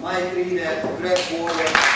Mike Lee, that black boy.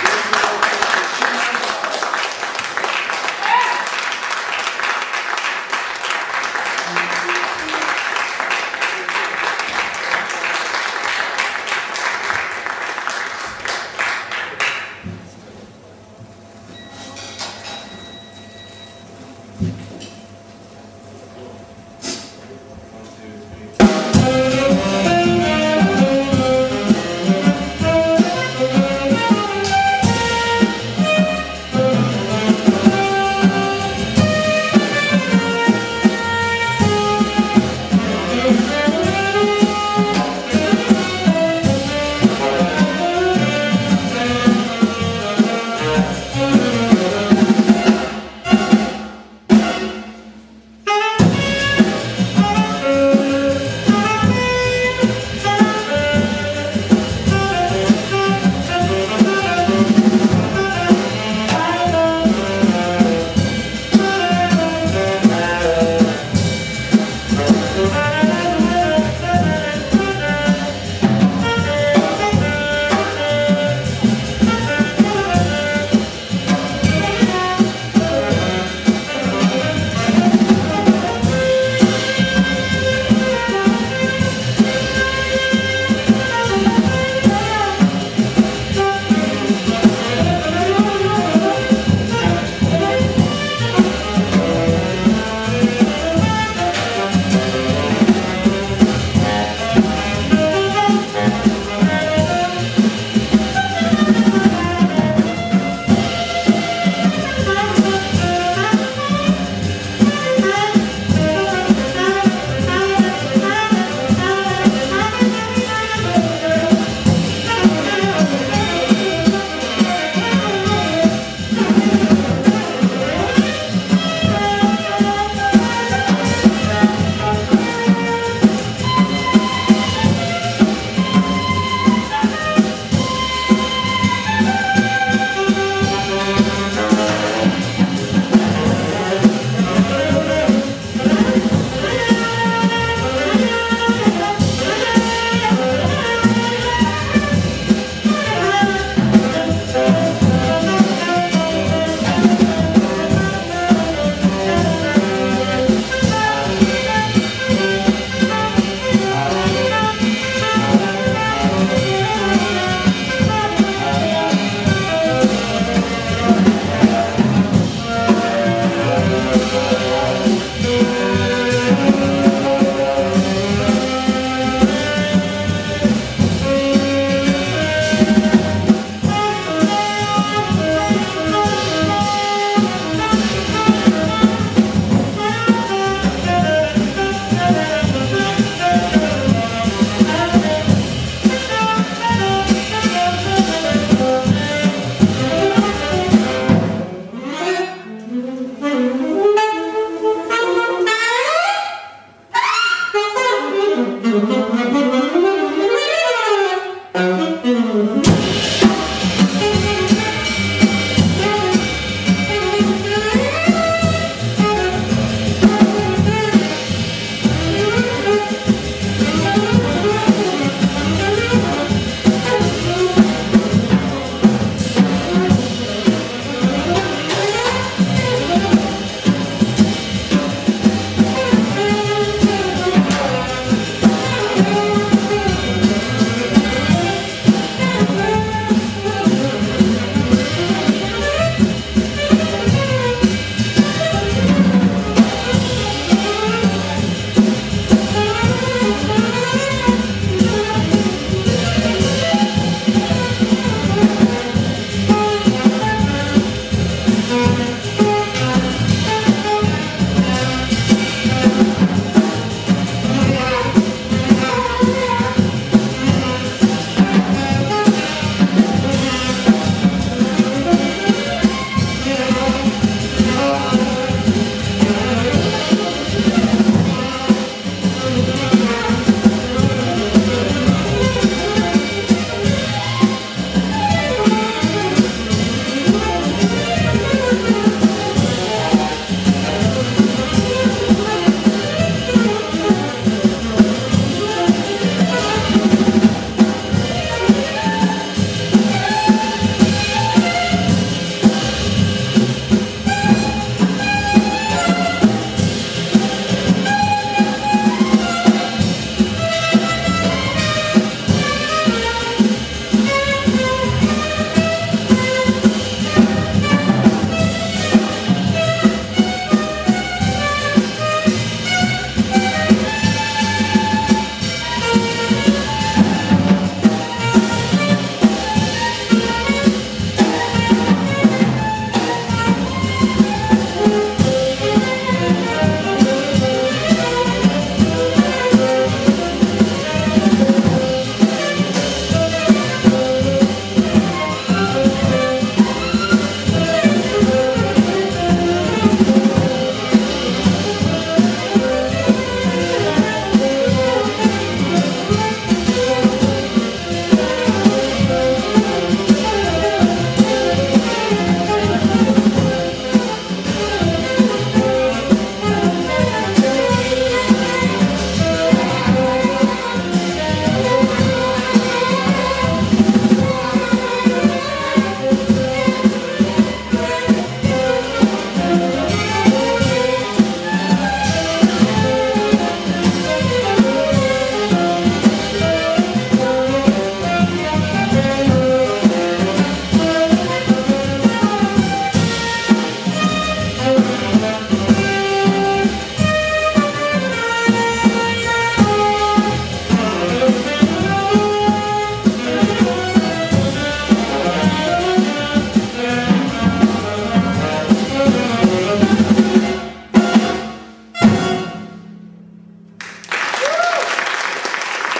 you.